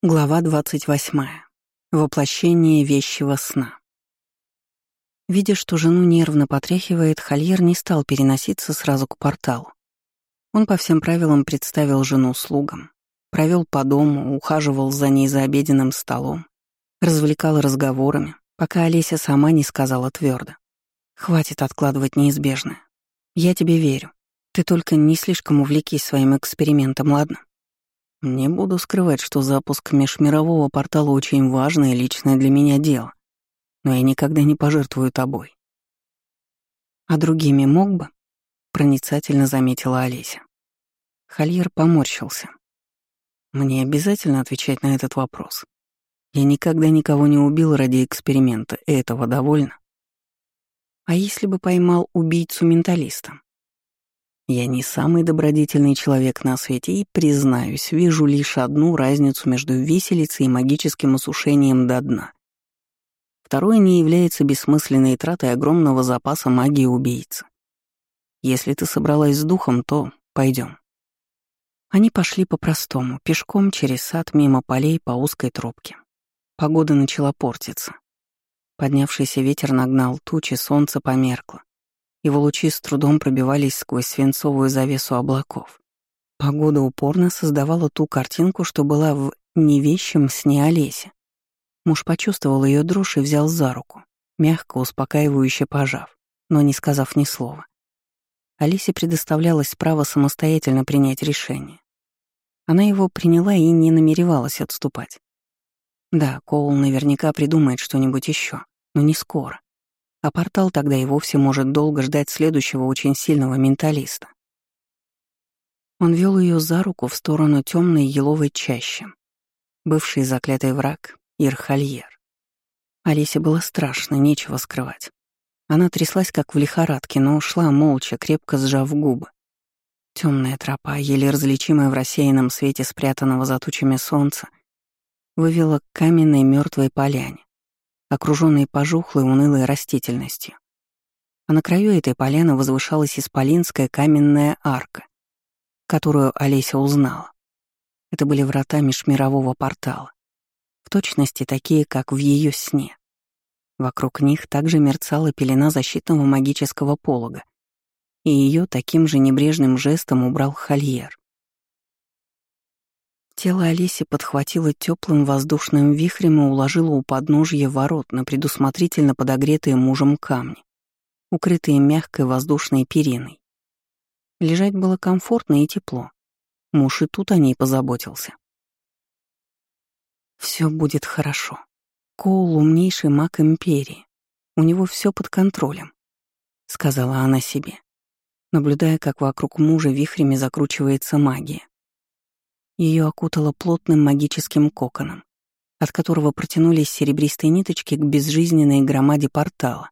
Глава 28. Воплощение вещего сна. Видя, что жену нервно потряхивает, Хольер не стал переноситься сразу к порталу. Он по всем правилам представил жену слугам, провел по дому, ухаживал за ней за обеденным столом, развлекал разговорами, пока Олеся сама не сказала твердо: «Хватит откладывать неизбежное. Я тебе верю. Ты только не слишком увлекись своим экспериментом, ладно?» Не буду скрывать, что запуск межмирового портала очень важное личное для меня дело, но я никогда не пожертвую тобой. А другими мог бы? Проницательно заметила Олеся. Хольер поморщился. Мне обязательно отвечать на этот вопрос. Я никогда никого не убил ради эксперимента, этого довольно. А если бы поймал убийцу-менталиста? Я не самый добродетельный человек на свете и, признаюсь, вижу лишь одну разницу между виселицей и магическим осушением до дна. Второе не является бессмысленной тратой огромного запаса магии убийцы. Если ты собралась с духом, то пойдем. Они пошли по-простому, пешком через сад, мимо полей, по узкой тропке. Погода начала портиться. Поднявшийся ветер нагнал тучи, солнце померкло. Его лучи с трудом пробивались сквозь свинцовую завесу облаков. Погода упорно создавала ту картинку, что была в невещем сне Олесе. Муж почувствовал ее дрожь и взял за руку, мягко, успокаивающе пожав, но не сказав ни слова. Олесе предоставлялось право самостоятельно принять решение. Она его приняла и не намеревалась отступать. Да, Коул наверняка придумает что-нибудь еще, но не скоро а портал тогда и вовсе может долго ждать следующего очень сильного менталиста. Он вел ее за руку в сторону темной еловой чащи. Бывший заклятый враг — Ирхальер. Алисе было страшно, нечего скрывать. Она тряслась, как в лихорадке, но ушла молча, крепко сжав губы. Темная тропа, еле различимая в рассеянном свете спрятанного за тучами солнца, вывела к каменной мертвой поляне окруженный пожухлой унылой растительностью. А на краю этой поляны возвышалась исполинская каменная арка, которую Олеся узнала. Это были врата межмирового портала, в точности такие, как в ее сне. Вокруг них также мерцала пелена защитного магического полога, и ее таким же небрежным жестом убрал Хольер. Тело Олеси подхватило теплым воздушным вихрем и уложило у подножья ворот на предусмотрительно подогретые мужем камни, укрытые мягкой воздушной периной. Лежать было комфортно и тепло. Муж и тут о ней позаботился. Все будет хорошо. Коул — умнейший маг Империи. У него все под контролем, — сказала она себе, наблюдая, как вокруг мужа вихрями закручивается магия. Ее окутало плотным магическим коконом, от которого протянулись серебристые ниточки к безжизненной громаде портала.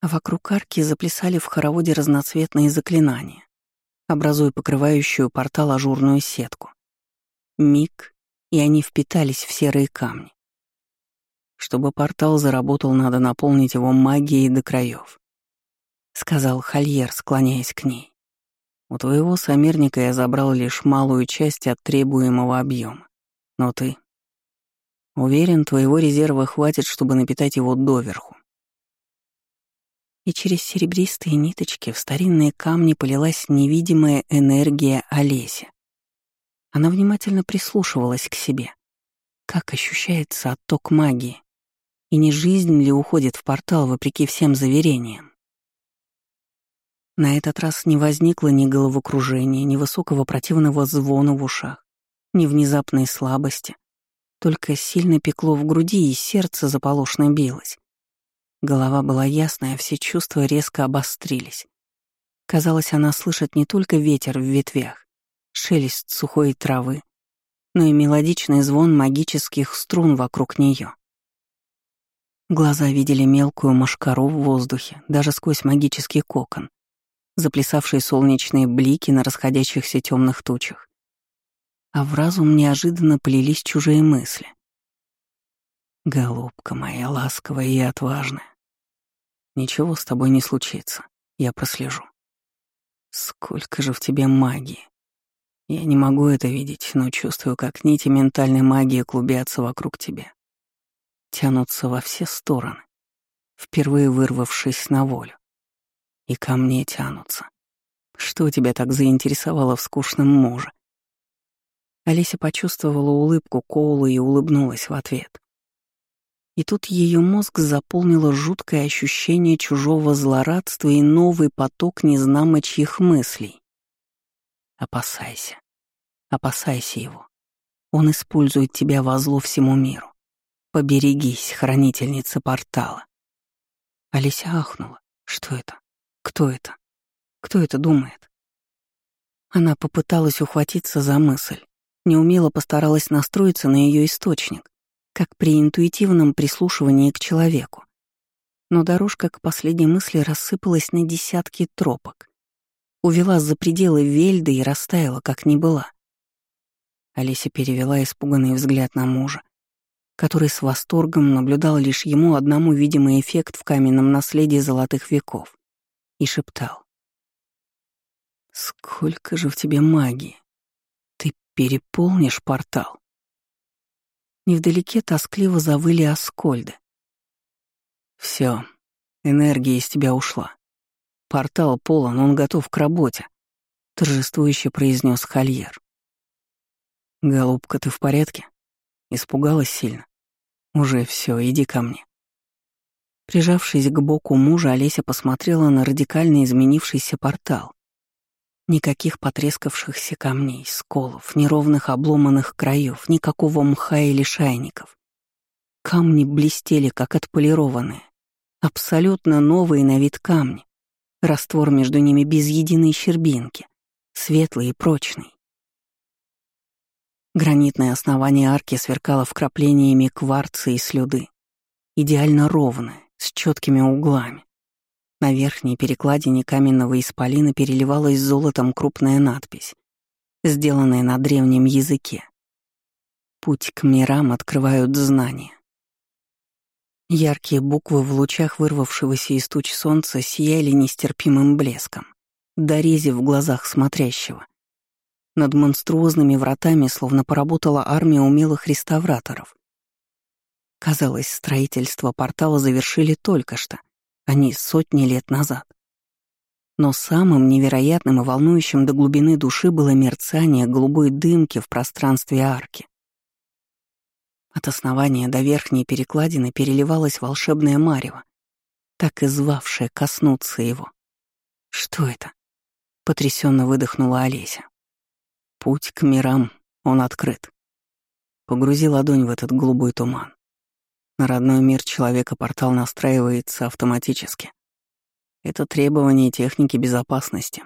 А вокруг арки заплясали в хороводе разноцветные заклинания, образуя покрывающую портал ажурную сетку. Миг, и они впитались в серые камни. Чтобы портал заработал, надо наполнить его магией до краев, сказал Хольер, склоняясь к ней. У твоего сомерника я забрал лишь малую часть от требуемого объема. Но ты... Уверен, твоего резерва хватит, чтобы напитать его доверху. И через серебристые ниточки в старинные камни полилась невидимая энергия Олеся. Она внимательно прислушивалась к себе. Как ощущается отток магии? И не жизнь ли уходит в портал вопреки всем заверениям? На этот раз не возникло ни головокружения, ни высокого противного звона в ушах, ни внезапной слабости. Только сильно пекло в груди, и сердце заполошно билось. Голова была ясная, все чувства резко обострились. Казалось, она слышит не только ветер в ветвях, шелест сухой травы, но и мелодичный звон магических струн вокруг нее. Глаза видели мелкую машкару в воздухе, даже сквозь магический кокон заплясавшие солнечные блики на расходящихся темных тучах. А в разум неожиданно полились чужие мысли. «Голубка моя ласковая и отважная, ничего с тобой не случится, я прослежу. Сколько же в тебе магии. Я не могу это видеть, но чувствую, как нити ментальной магии клубятся вокруг тебя. Тянутся во все стороны, впервые вырвавшись на волю. И ко мне тянутся. Что тебя так заинтересовало в скучном муже? Олеся почувствовала улыбку Коула и улыбнулась в ответ. И тут ее мозг заполнило жуткое ощущение чужого злорадства и новый поток незнамо чьих мыслей. Опасайся. Опасайся его. Он использует тебя во зло всему миру. Поберегись, хранительница портала. Олеся ахнула. Что это? Кто это? Кто это думает? Она попыталась ухватиться за мысль, неумело постаралась настроиться на ее источник, как при интуитивном прислушивании к человеку. Но дорожка к последней мысли рассыпалась на десятки тропок, увела за пределы Вельды и растаяла, как не была. Олеся перевела испуганный взгляд на мужа, который с восторгом наблюдал лишь ему одному видимый эффект в каменном наследии золотых веков, и шептал. «Сколько же в тебе магии! Ты переполнишь портал!» Невдалеке тоскливо завыли оскольды. Все, энергия из тебя ушла. Портал полон, он готов к работе», — торжествующе произнес Хольер. «Голубка, ты в порядке?» Испугалась сильно. «Уже все, иди ко мне». Прижавшись к боку мужа, Олеся посмотрела на радикально изменившийся портал. Никаких потрескавшихся камней, сколов, неровных обломанных краев, никакого мха или шайников. Камни блестели, как отполированные. Абсолютно новые на вид камни. Раствор между ними без единой щербинки, светлый и прочный. Гранитное основание арки сверкало вкраплениями кварца и слюды, идеально ровное, с четкими углами. На верхней перекладине каменного исполина переливалась золотом крупная надпись, сделанная на древнем языке. «Путь к мирам открывают знания». Яркие буквы в лучах вырвавшегося из туч солнца сияли нестерпимым блеском, дорези в глазах смотрящего. Над монструозными вратами словно поработала армия умелых реставраторов. Казалось, строительство портала завершили только что, а не сотни лет назад. Но самым невероятным и волнующим до глубины души было мерцание голубой дымки в пространстве арки. От основания до верхней перекладины переливалась волшебная марево, так и звавшая коснуться его. «Что это?» — потрясенно выдохнула Олеся. «Путь к мирам, он открыт». Погрузи ладонь в этот голубой туман. На родной мир человека портал настраивается автоматически. Это требование техники безопасности.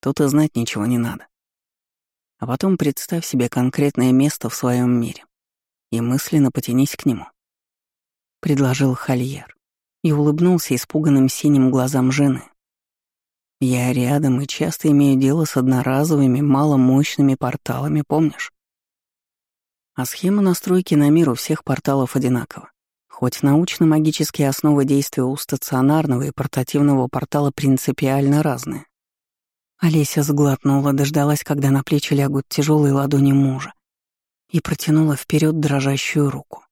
Тут и знать ничего не надо. А потом представь себе конкретное место в своем мире и мысленно потянись к нему», — предложил Хольер и улыбнулся испуганным синим глазам жены. «Я рядом и часто имею дело с одноразовыми, маломощными порталами, помнишь? А схема настройки на мир у всех порталов одинакова. Хоть научно-магические основы действия у стационарного и портативного портала принципиально разные. Олеся сглотнула, дождалась, когда на плечи лягут тяжелые ладони мужа, и протянула вперед дрожащую руку.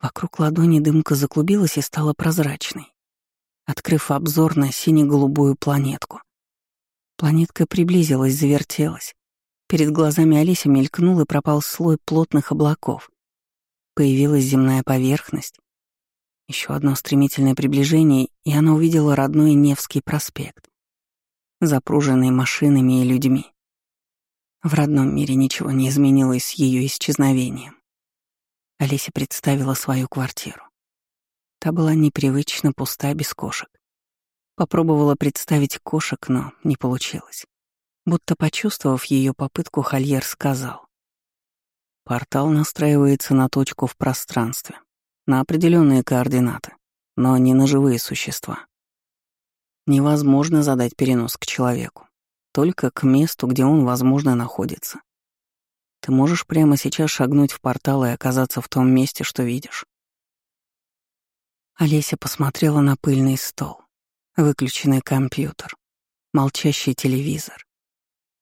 Вокруг ладони дымка заклубилась и стала прозрачной, открыв обзор на сине-голубую планетку. Планетка приблизилась, завертелась. Перед глазами Олеся мелькнул и пропал слой плотных облаков. Появилась земная поверхность. Еще одно стремительное приближение, и она увидела родной Невский проспект, запруженный машинами и людьми. В родном мире ничего не изменилось с ее исчезновением. Олеся представила свою квартиру. Та была непривычно пуста без кошек. Попробовала представить кошек, но не получилось. Будто почувствовав ее попытку, Хольер сказал. Портал настраивается на точку в пространстве, на определенные координаты, но не на живые существа. Невозможно задать перенос к человеку только к месту, где он, возможно, находится. Ты можешь прямо сейчас шагнуть в портал и оказаться в том месте, что видишь. Олеся посмотрела на пыльный стол, выключенный компьютер, молчащий телевизор.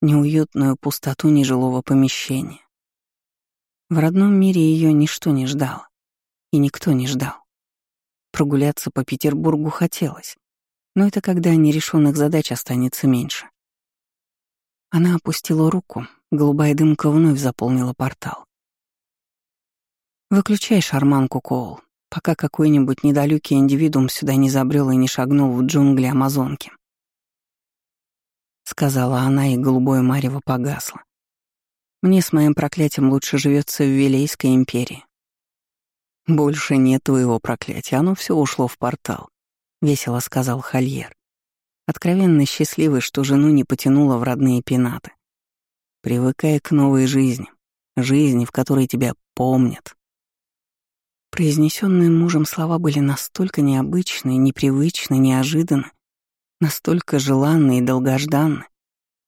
Неуютную пустоту нежилого помещения. В родном мире ее ничто не ждало, и никто не ждал. Прогуляться по Петербургу хотелось, но это когда нерешенных задач останется меньше. Она опустила руку, голубая дымка вновь заполнила портал. «Выключай шарманку, Коул, пока какой-нибудь недалекий индивидуум сюда не забрел и не шагнул в джунгли Амазонки», — сказала она, и голубое марево погасло. «Мне с моим проклятием лучше живется в Вилейской империи». «Больше нет твоего проклятия, оно все ушло в портал», — весело сказал Хольер. Откровенно счастливый, что жену не потянуло в родные пенаты. Привыкай к новой жизни, жизни, в которой тебя помнят. Произнесенные мужем слова были настолько необычны, непривычны, неожиданны, настолько желанны и долгожданны,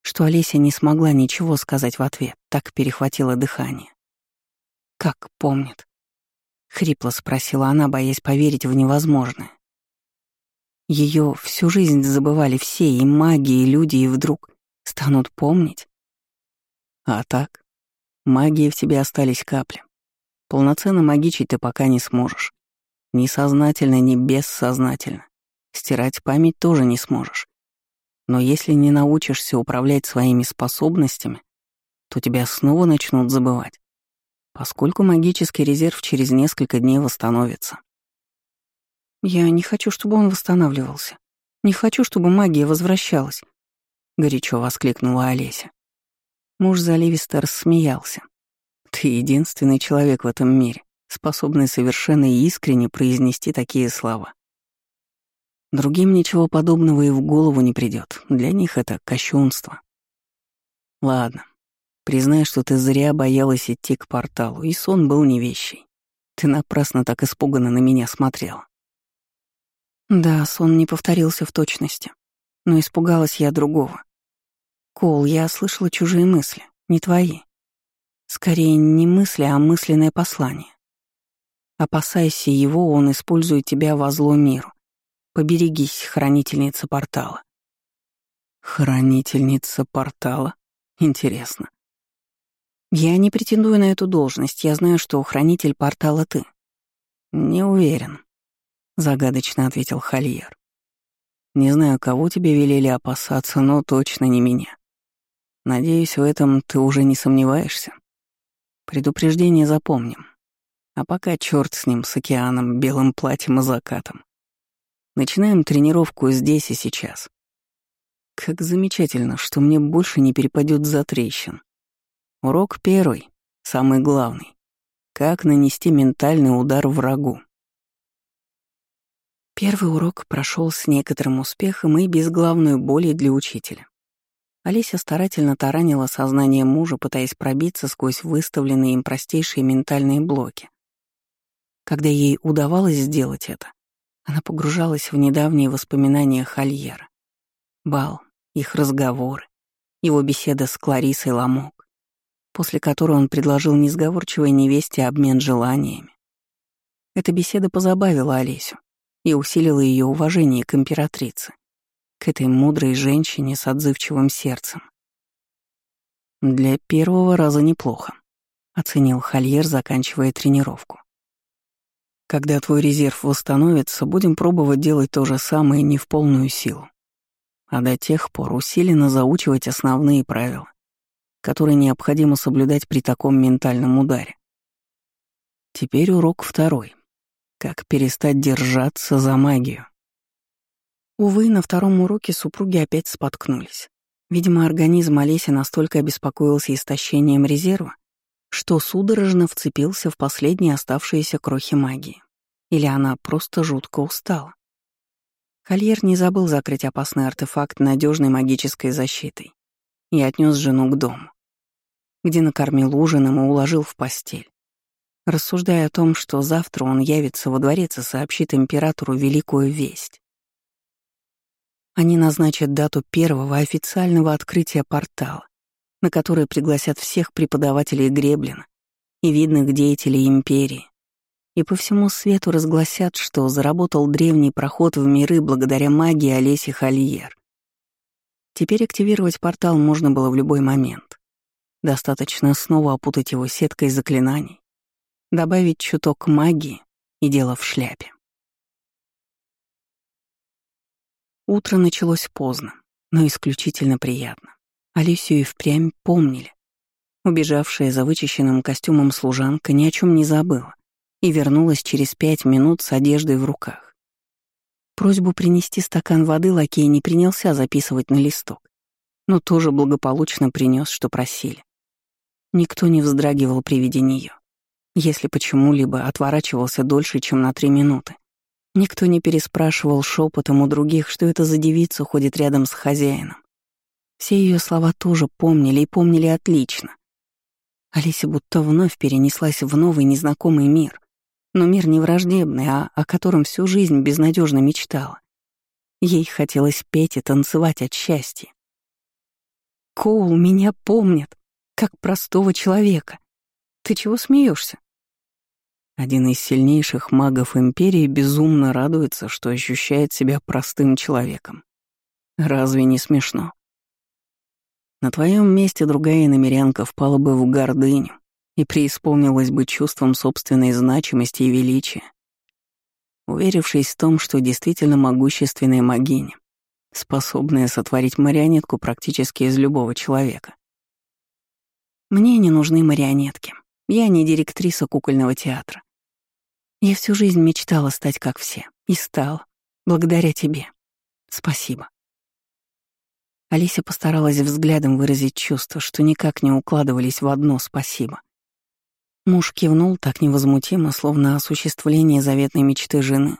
что Олеся не смогла ничего сказать в ответ, так перехватило дыхание. «Как помнит?» — хрипло спросила она, боясь поверить в невозможное. Ее всю жизнь забывали все, и маги, и люди, и вдруг станут помнить. А так, магии в тебе остались капли. Полноценно магичить ты пока не сможешь. Ни сознательно, ни бессознательно. Стирать память тоже не сможешь. Но если не научишься управлять своими способностями, то тебя снова начнут забывать, поскольку магический резерв через несколько дней восстановится. Я не хочу, чтобы он восстанавливался. Не хочу, чтобы магия возвращалась, горячо воскликнула Олеся. Муж заливисто рассмеялся. Ты единственный человек в этом мире, способный совершенно искренне произнести такие слова. Другим ничего подобного и в голову не придет. Для них это кощунство. Ладно, признай, что ты зря боялась идти к порталу, и сон был не вещий. Ты напрасно так испуганно на меня смотрела. Да, сон не повторился в точности, но испугалась я другого. Кол, я слышала чужие мысли, не твои. Скорее, не мысли, а мысленное послание. Опасайся его, он использует тебя во зло миру. Поберегись, хранительница портала. Хранительница портала? Интересно. Я не претендую на эту должность, я знаю, что хранитель портала ты. Не уверен, загадочно ответил Хольер. Не знаю, кого тебе велели опасаться, но точно не меня. Надеюсь, в этом ты уже не сомневаешься. Предупреждение запомним. А пока черт с ним, с океаном, белым платьем и закатом. Начинаем тренировку здесь и сейчас. Как замечательно, что мне больше не перепадет за трещин. Урок первый, самый главный. Как нанести ментальный удар врагу. Первый урок прошел с некоторым успехом и без главной боли для учителя. Олеся старательно таранила сознание мужа, пытаясь пробиться сквозь выставленные им простейшие ментальные блоки. Когда ей удавалось сделать это, она погружалась в недавние воспоминания Хольера. Бал, их разговоры, его беседа с Кларисой Ламок, после которой он предложил несговорчивой невесте обмен желаниями. Эта беседа позабавила Олесю и усилила ее уважение к императрице к этой мудрой женщине с отзывчивым сердцем. «Для первого раза неплохо», — оценил Хольер, заканчивая тренировку. «Когда твой резерв восстановится, будем пробовать делать то же самое не в полную силу, а до тех пор усиленно заучивать основные правила, которые необходимо соблюдать при таком ментальном ударе. Теперь урок второй. Как перестать держаться за магию. Увы, на втором уроке супруги опять споткнулись. Видимо, организм Олеси настолько обеспокоился истощением резерва, что судорожно вцепился в последние оставшиеся крохи магии. Или она просто жутко устала. Хольер не забыл закрыть опасный артефакт надежной магической защитой и отнес жену к дому, где накормил ужином и уложил в постель, рассуждая о том, что завтра он явится во дворец и сообщит императору великую весть. Они назначат дату первого официального открытия портала, на который пригласят всех преподавателей Греблина и видных деятелей империи, и по всему свету разгласят, что заработал древний проход в миры благодаря магии Олеси Хольер. Теперь активировать портал можно было в любой момент. Достаточно снова опутать его сеткой заклинаний, добавить чуток магии и дело в шляпе. Утро началось поздно, но исключительно приятно. Алисию и впрямь помнили. Убежавшая за вычищенным костюмом служанка ни о чем не забыла и вернулась через пять минут с одеждой в руках. Просьбу принести стакан воды лакей не принялся записывать на листок, но тоже благополучно принес, что просили. Никто не вздрагивал при виде нее. Если почему-либо отворачивался дольше, чем на три минуты, Никто не переспрашивал шепотом у других, что это за девица ходит рядом с хозяином. Все ее слова тоже помнили и помнили отлично. Алиса будто вновь перенеслась в новый незнакомый мир. Но мир не враждебный, а о котором всю жизнь безнадежно мечтала. Ей хотелось петь и танцевать от счастья. «Коул меня помнит, как простого человека. Ты чего смеешься? Один из сильнейших магов Империи безумно радуется, что ощущает себя простым человеком. Разве не смешно? На твоем месте другая иномерянка впала бы в гордыню и преисполнилась бы чувством собственной значимости и величия, уверившись в том, что действительно могущественная магиня, способная сотворить марионетку практически из любого человека. Мне не нужны марионетки. Я не директриса кукольного театра. Я всю жизнь мечтала стать как все. И стала. Благодаря тебе. Спасибо. Алися постаралась взглядом выразить чувства, что никак не укладывались в одно «спасибо». Муж кивнул так невозмутимо, словно осуществление заветной мечты жены.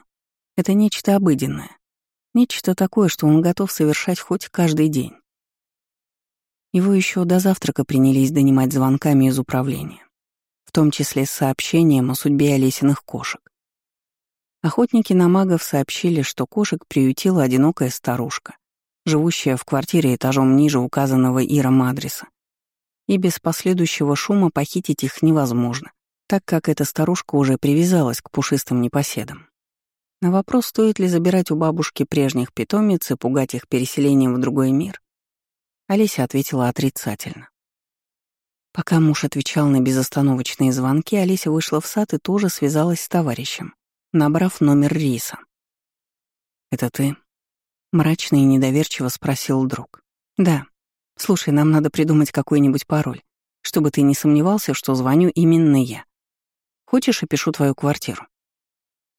Это нечто обыденное. Нечто такое, что он готов совершать хоть каждый день. Его еще до завтрака принялись донимать звонками из управления в том числе с сообщением о судьбе Олесиных кошек. Охотники на магов сообщили, что кошек приютила одинокая старушка, живущая в квартире этажом ниже указанного Иром адреса. И без последующего шума похитить их невозможно, так как эта старушка уже привязалась к пушистым непоседам. На вопрос, стоит ли забирать у бабушки прежних питомец и пугать их переселением в другой мир, Олеся ответила отрицательно. Пока муж отвечал на безостановочные звонки, Олеся вышла в сад и тоже связалась с товарищем, набрав номер Риса. «Это ты?» — мрачно и недоверчиво спросил друг. «Да. Слушай, нам надо придумать какой-нибудь пароль, чтобы ты не сомневался, что звоню именно я. Хочешь, опишу твою квартиру?»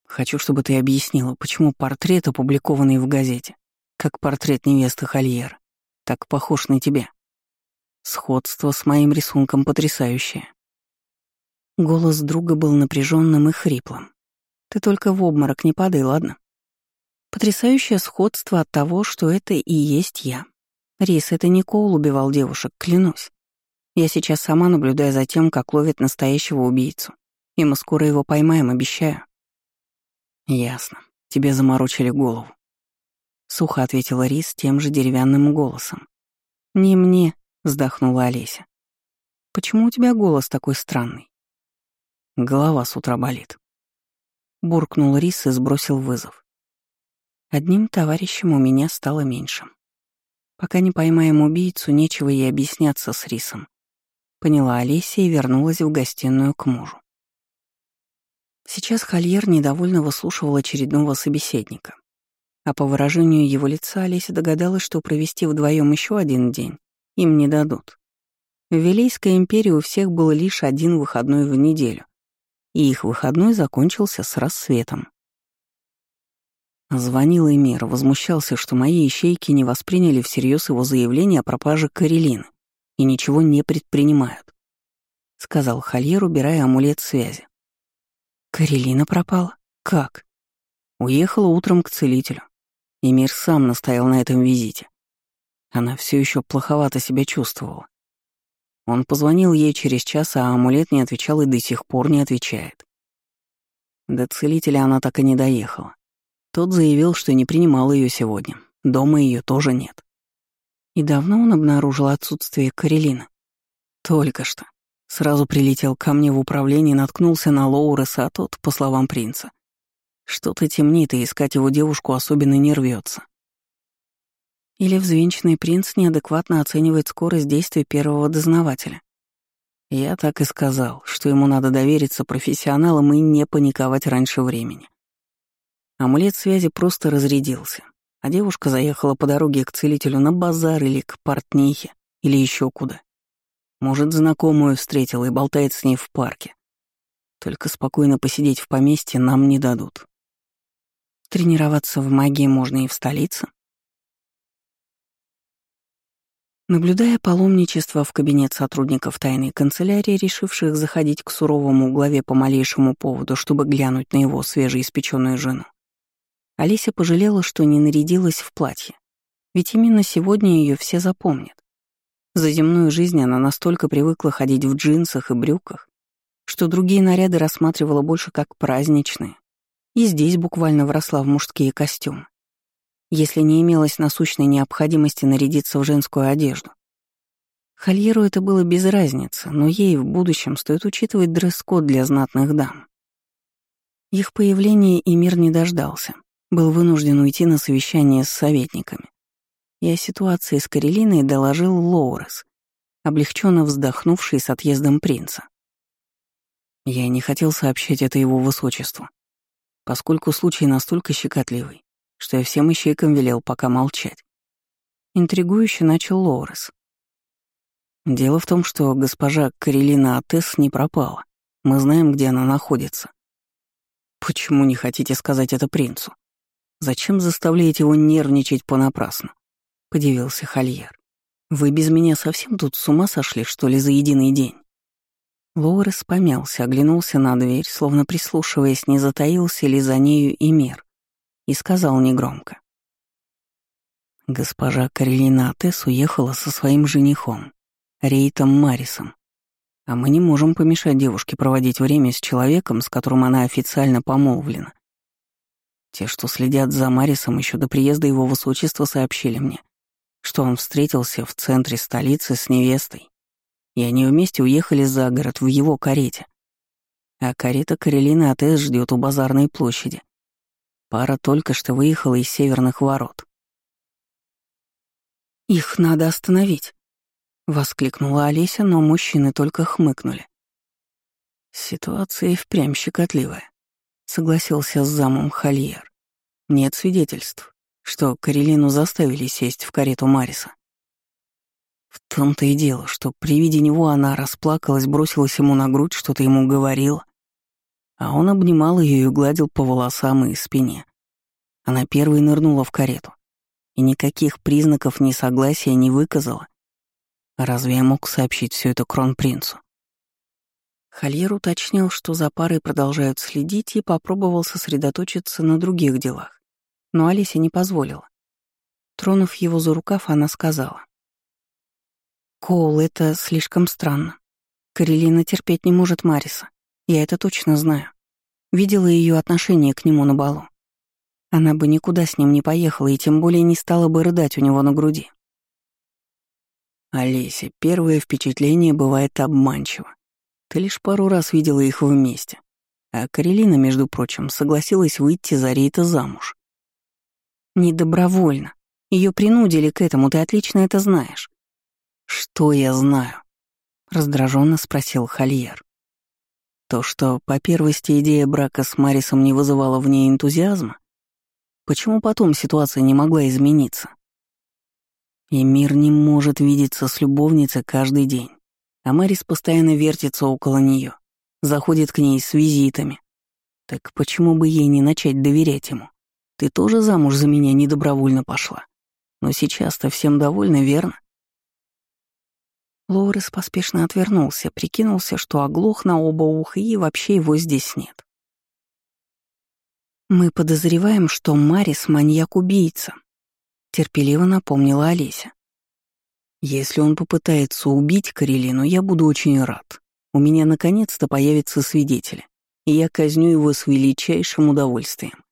«Хочу, чтобы ты объяснила, почему портрет, опубликованный в газете, как портрет невесты Хольера, так похож на тебя». Сходство с моим рисунком потрясающее. Голос друга был напряженным и хриплым. Ты только в обморок не падай, ладно? Потрясающее сходство от того, что это и есть я. Рис, это не Коул убивал девушек, клянусь. Я сейчас сама наблюдаю за тем, как ловят настоящего убийцу. И мы скоро его поймаем, обещаю. Ясно. Тебе заморочили голову. Сухо ответила Рис тем же деревянным голосом. Не мне, вздохнула Олеся. Почему у тебя голос такой странный? Голова с утра болит. Буркнул Рис и сбросил вызов. Одним товарищем у меня стало меньше. Пока не поймаем убийцу, нечего ей объясняться с Рисом. Поняла Олеся и вернулась в гостиную к мужу. Сейчас Хольер недовольно выслушивал очередного собеседника. А по выражению его лица Олеся догадалась, что провести вдвоем еще один день им не дадут. В Вилейской империи у всех был лишь один выходной в неделю, и их выходной закончился с рассветом. Звонил Эмир, возмущался, что мои ищейки не восприняли всерьез его заявление о пропаже Карелины и ничего не предпринимают, — сказал Хольер, убирая амулет связи. Карелина пропала? Как? Уехала утром к целителю. Эмир сам настоял на этом визите. Она все еще плоховато себя чувствовала. Он позвонил ей через час, а амулет не отвечал и до сих пор не отвечает. До целителя она так и не доехала. Тот заявил, что не принимал ее сегодня. Дома ее тоже нет. И давно он обнаружил отсутствие Карелины. Только что. Сразу прилетел ко мне в управление наткнулся на Лоуреса, а тот, по словам принца, что-то темнит, и искать его девушку особенно не рвется. Или взвинченный принц неадекватно оценивает скорость действий первого дознавателя. Я так и сказал, что ему надо довериться профессионалам и не паниковать раньше времени. Амулет связи просто разрядился, а девушка заехала по дороге к целителю на базар или к портнихе, или еще куда. Может, знакомую встретила и болтает с ней в парке. Только спокойно посидеть в поместье нам не дадут. Тренироваться в магии можно и в столице. Наблюдая паломничество в кабинет сотрудников тайной канцелярии, решивших заходить к суровому главе по малейшему поводу, чтобы глянуть на его свежеиспеченную жену, Олеся пожалела, что не нарядилась в платье. Ведь именно сегодня ее все запомнят. За земную жизнь она настолько привыкла ходить в джинсах и брюках, что другие наряды рассматривала больше как праздничные. И здесь буквально вросла в мужские костюмы. Если не имелось насущной необходимости нарядиться в женскую одежду. Хольеру это было без разницы, но ей в будущем стоит учитывать дресс-код для знатных дам. Их появление и мир не дождался. Был вынужден уйти на совещание с советниками и о ситуации с Карелиной доложил Лоурес, облегченно вздохнувший с отъездом принца. Я не хотел сообщать это его высочеству, поскольку случай настолько щекотливый, что я всем ищейкам велел пока молчать. Интригующе начал Лоурес. Дело в том, что госпожа Карелина Атес не пропала. Мы знаем, где она находится. Почему не хотите сказать это принцу? Зачем заставляете его нервничать понапрасну? подивился Хольер. «Вы без меня совсем тут с ума сошли, что ли, за единый день?» Лоурес помялся, оглянулся на дверь, словно прислушиваясь, не затаился ли за нею и мир, и сказал негромко. Госпожа Карелина Атес уехала со своим женихом, Рейтом Марисом, а мы не можем помешать девушке проводить время с человеком, с которым она официально помолвлена. Те, что следят за Марисом еще до приезда его высочества, сообщили мне, что он встретился в центре столицы с невестой, и они вместе уехали за город в его карете. А карета Карелины АТС ждет у базарной площади. Пара только что выехала из северных ворот. «Их надо остановить», — воскликнула Олеся, но мужчины только хмыкнули. «Ситуация впрямь щекотливая», — согласился с замом Хольер. «Нет свидетельств что Карелину заставили сесть в карету Мариса. В том-то и дело, что при виде него она расплакалась, бросилась ему на грудь, что-то ему говорила. А он обнимал ее и гладил по волосам и спине. Она первой нырнула в карету. И никаких признаков несогласия не выказала. Разве я мог сообщить все это кронпринцу? Хольер уточнил, что за парой продолжают следить, и попробовал сосредоточиться на других делах но Алисе не позволила. Тронув его за рукав, она сказала. «Коул, это слишком странно. Карелина терпеть не может Мариса. Я это точно знаю. Видела ее отношение к нему на балу. Она бы никуда с ним не поехала и тем более не стала бы рыдать у него на груди. Олеся, первое впечатление бывает обманчиво. Ты лишь пару раз видела их вместе. А Карелина, между прочим, согласилась выйти за Рейта замуж. Недобровольно. Ее принудили к этому, ты отлично это знаешь. Что я знаю? Раздраженно спросил Хольер. То, что по первости идея брака с Марисом не вызывала в ней энтузиазма? Почему потом ситуация не могла измениться? И мир не может видеться с любовницей каждый день. А Марис постоянно вертится около нее, заходит к ней с визитами. Так почему бы ей не начать доверять ему? Ты тоже замуж за меня недобровольно пошла. Но сейчас-то всем довольна, верно?» Лоурес поспешно отвернулся, прикинулся, что оглох на оба уха и вообще его здесь нет. «Мы подозреваем, что Марис — маньяк-убийца», — терпеливо напомнила Олеся. «Если он попытается убить Карелину, я буду очень рад. У меня наконец-то появятся свидетели, и я казню его с величайшим удовольствием.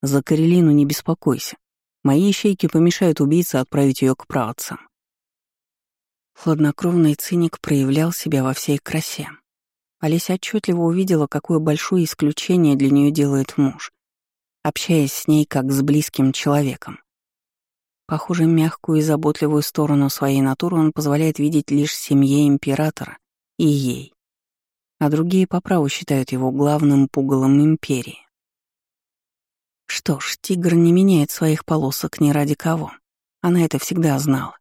За Карелину не беспокойся. Мои ищейки помешают убийце отправить ее к праотцам. Хладнокровный циник проявлял себя во всей красе. Олеся отчетливо увидела, какое большое исключение для нее делает муж, общаясь с ней как с близким человеком. Похоже, мягкую и заботливую сторону своей натуры он позволяет видеть лишь семье императора и ей. А другие по праву считают его главным пугалом империи. Что ж, тигр не меняет своих полосок ни ради кого. Она это всегда знала.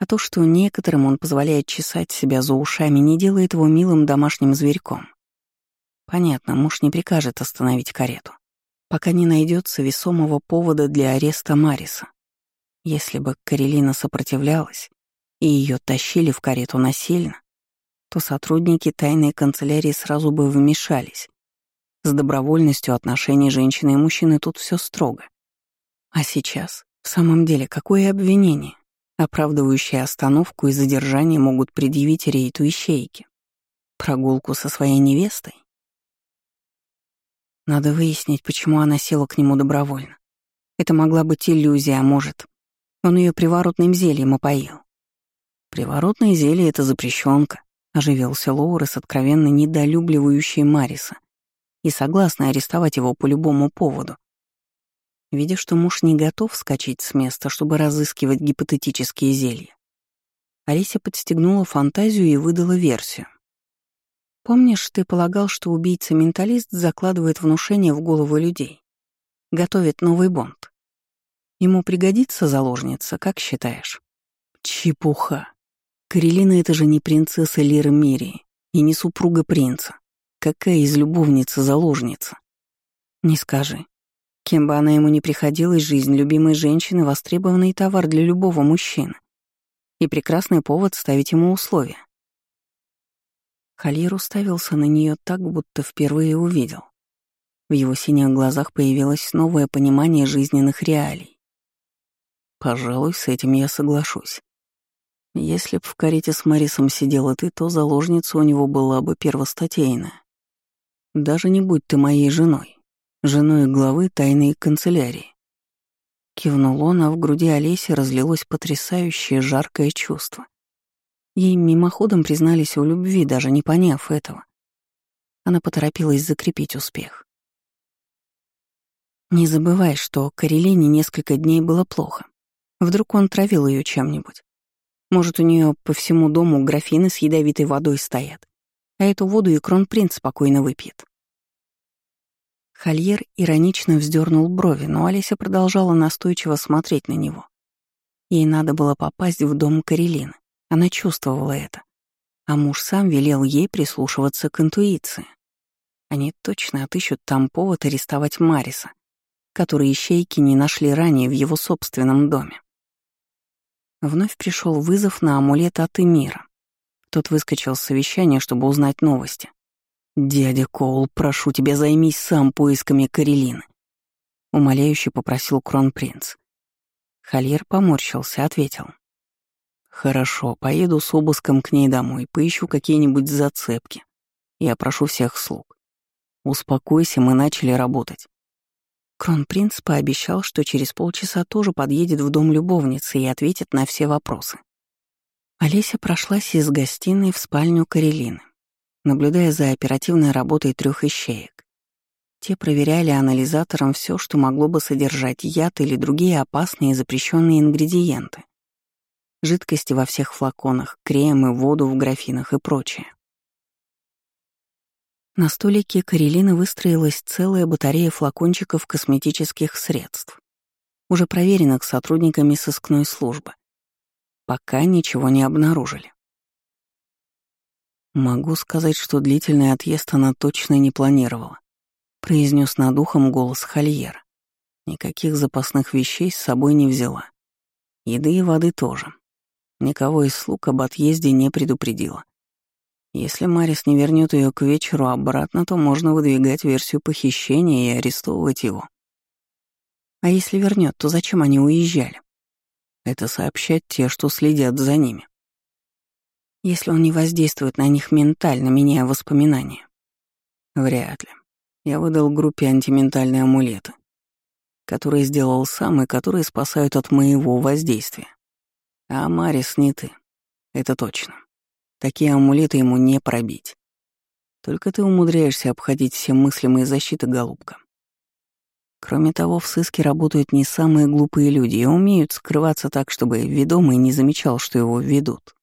А то, что некоторым он позволяет чесать себя за ушами, не делает его милым домашним зверьком. Понятно, муж не прикажет остановить карету, пока не найдется весомого повода для ареста Мариса. Если бы Карелина сопротивлялась и ее тащили в карету насильно, то сотрудники тайной канцелярии сразу бы вмешались. С добровольностью отношений женщины и мужчины тут все строго. А сейчас, в самом деле, какое обвинение, оправдывающее остановку и задержание могут предъявить рейту и щейки? Прогулку со своей невестой? Надо выяснить, почему она села к нему добровольно. Это могла быть иллюзия, а может, он ее приворотным зельем опоил. Приворотное зелье — это запрещенка, оживился Лоурес, откровенно недолюбливающий Мариса, и согласный арестовать его по любому поводу. Видя, что муж не готов скачать с места, чтобы разыскивать гипотетические зелья, Алися подстегнула фантазию и выдала версию. Помнишь, ты полагал, что убийца-менталист закладывает внушение в голову людей? Готовит новый бонд. Ему пригодится заложница, как считаешь? Чепуха. Карелина — это же не принцесса Лиры Мирии и не супруга принца. Какая из любовницы заложница? Не скажи. Кем бы она ему ни приходилась, жизнь любимой женщины — востребованный товар для любого мужчины. И прекрасный повод ставить ему условия. Хальер уставился на нее так, будто впервые увидел. В его синих глазах появилось новое понимание жизненных реалий. «Пожалуй, с этим я соглашусь. Если б в карете с Марисом сидела ты, то заложница у него была бы первостатейная. Даже не будь ты моей женой, женой главы тайной канцелярии». Кивнул он, а в груди Олеси разлилось потрясающее жаркое чувство. Ей мимоходом признались в любви, даже не поняв этого. Она поторопилась закрепить успех. Не забывай, что Карелине несколько дней было плохо. Вдруг он травил ее чем-нибудь. Может, у нее по всему дому графины с ядовитой водой стоят, а эту воду и кронпринц спокойно выпьет. Хольер иронично вздернул брови, но Алися продолжала настойчиво смотреть на него. Ей надо было попасть в дом Карелины. Она чувствовала это. А муж сам велел ей прислушиваться к интуиции. Они точно отыщут там повод арестовать Мариса, который ищейки не нашли ранее в его собственном доме. Вновь пришел вызов на амулет от Эмира. Тот выскочил с совещания, чтобы узнать новости. «Дядя Коул, прошу тебя, займись сам поисками Карелины», — умоляюще попросил кронпринц. Хольер поморщился, ответил. «Хорошо, поеду с обыском к ней домой, поищу какие-нибудь зацепки. Я прошу всех слуг. Успокойся, мы начали работать». Кронпринц пообещал, что через полчаса тоже подъедет в дом любовницы и ответит на все вопросы. Олеся прошлась из гостиной в спальню Карелины, наблюдая за оперативной работой трех ищеек. Те проверяли анализатором все, что могло бы содержать яд или другие опасные запрещенные ингредиенты жидкости во всех флаконах, кремы, воду в графинах и прочее. На столике Карелины выстроилась целая батарея флакончиков косметических средств, уже проверенных сотрудниками сыскной службы. Пока ничего не обнаружили. «Могу сказать, что длительный отъезд она точно не планировала», — произнес над ухом голос Хольера. Никаких запасных вещей с собой не взяла. Еды и воды тоже. Никого из слуг об отъезде не предупредила. Если Марис не вернет ее к вечеру обратно, то можно выдвигать версию похищения и арестовывать его. А если вернет, то зачем они уезжали? Это сообщать те, что следят за ними. Если он не воздействует на них ментально, меняя воспоминания. Вряд ли. Я выдал группе антиментальные амулеты, которые сделал сам и которые спасают от моего воздействия. А Марис не ты. Это точно. Такие амулеты ему не пробить. Только ты умудряешься обходить все мыслимые защиты, голубка. Кроме того, в сыске работают не самые глупые люди и умеют скрываться так, чтобы ведомый не замечал, что его ведут.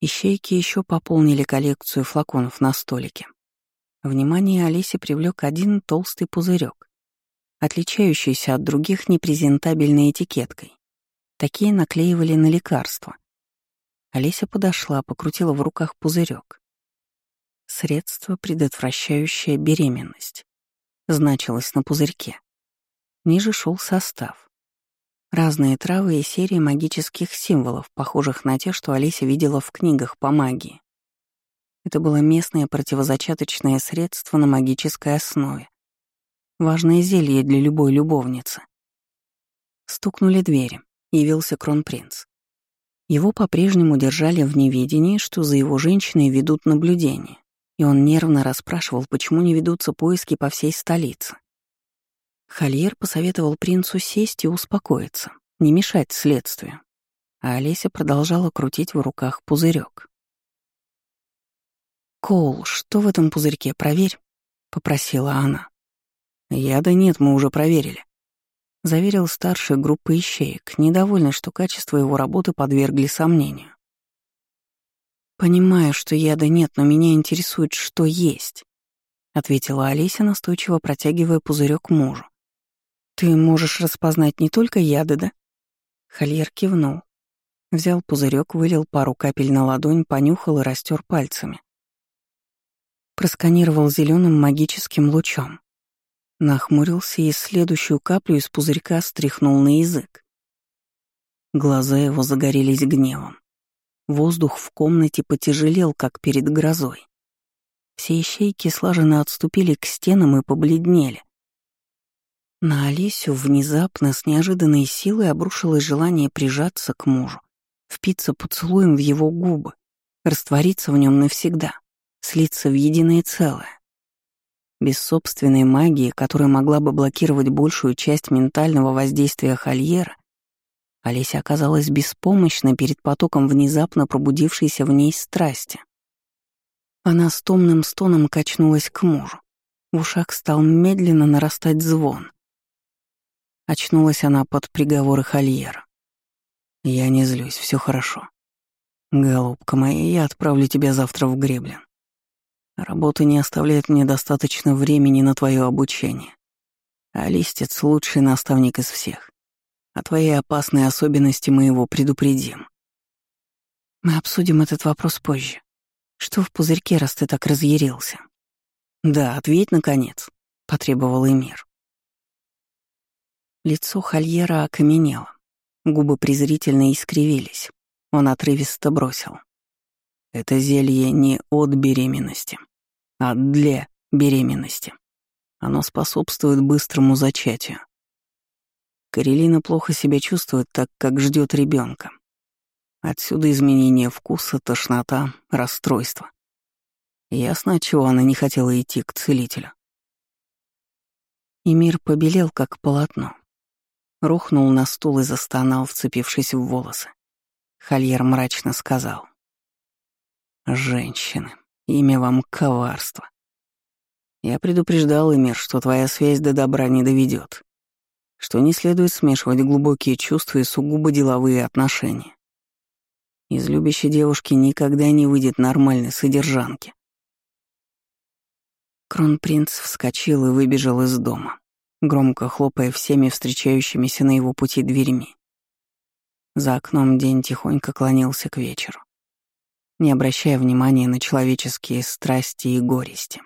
Ищейки еще пополнили коллекцию флаконов на столике. Внимание Олеси привлек один толстый пузырек, отличающийся от других непрезентабельной этикеткой. Такие наклеивали на лекарства. Олеся подошла, покрутила в руках пузырек. Средство, предотвращающее беременность значилось на пузырьке. Ниже шел состав. Разные травы и серии магических символов, похожих на те, что Олеся видела в книгах по магии. Это было местное противозачаточное средство на магической основе. Важное зелье для любой любовницы. Стукнули двери. Явился кронпринц. Его по-прежнему держали в неведении, что за его женщиной ведут наблюдение и он нервно расспрашивал, почему не ведутся поиски по всей столице. Хольер посоветовал принцу сесть и успокоиться, не мешать следствию, а Олеся продолжала крутить в руках пузырек. «Коул, что в этом пузырьке, проверь», — попросила она. «Яда нет, мы уже проверили», — заверил старший группы ищеек, недовольный, что качество его работы подвергли сомнению. «Понимаю, что яда нет, но меня интересует, что есть», — ответила Олеся, настойчиво протягивая пузырек мужу. «Ты можешь распознать не только яды, да?» Хольер кивнул. Взял пузырек, вылил пару капель на ладонь, понюхал и растер пальцами. Просканировал зеленым магическим лучом. Нахмурился и следующую каплю из пузырька стряхнул на язык. Глаза его загорелись гневом. Воздух в комнате потяжелел, как перед грозой. Все ищейки слаженно отступили к стенам и побледнели. На Олесю внезапно с неожиданной силой обрушилось желание прижаться к мужу, впиться поцелуем в его губы, раствориться в нем навсегда, слиться в единое целое. Без собственной магии, которая могла бы блокировать большую часть ментального воздействия Хольера, Олеся оказалась беспомощна перед потоком внезапно пробудившейся в ней страсти. Она с томным стоном качнулась к мужу. В ушах стал медленно нарастать звон. Очнулась она под приговоры Хольера. «Я не злюсь, все хорошо. Голубка моя, я отправлю тебя завтра в Греблен. Работа не оставляет мне достаточно времени на твое обучение. А Листец — лучший наставник из всех. О твоей опасной особенности мы его предупредим. Мы обсудим этот вопрос позже. Что в пузырьке, раз ты так разъярился? Да, ответь, наконец, — потребовал Эмир. Лицо Хольера окаменело. Губы презрительно искривились. Он отрывисто бросил. Это зелье не от беременности, а для беременности. Оно способствует быстрому зачатию. Карелина плохо себя чувствует, так как ждет ребенка. Отсюда изменение вкуса, тошнота, расстройство. Ясно, чего она не хотела идти к целителю. И мир побелел, как полотно. Рухнул на стул и застонал, вцепившись в волосы. Хольер мрачно сказал. «Женщины, имя вам коварство. Я предупреждал, Эмир, что твоя связь до добра не доведет что не следует смешивать глубокие чувства и сугубо деловые отношения. Из любящей девушки никогда не выйдет нормальной содержанки. Кронпринц вскочил и выбежал из дома, громко хлопая всеми встречающимися на его пути дверьми. За окном день тихонько клонился к вечеру, не обращая внимания на человеческие страсти и горести.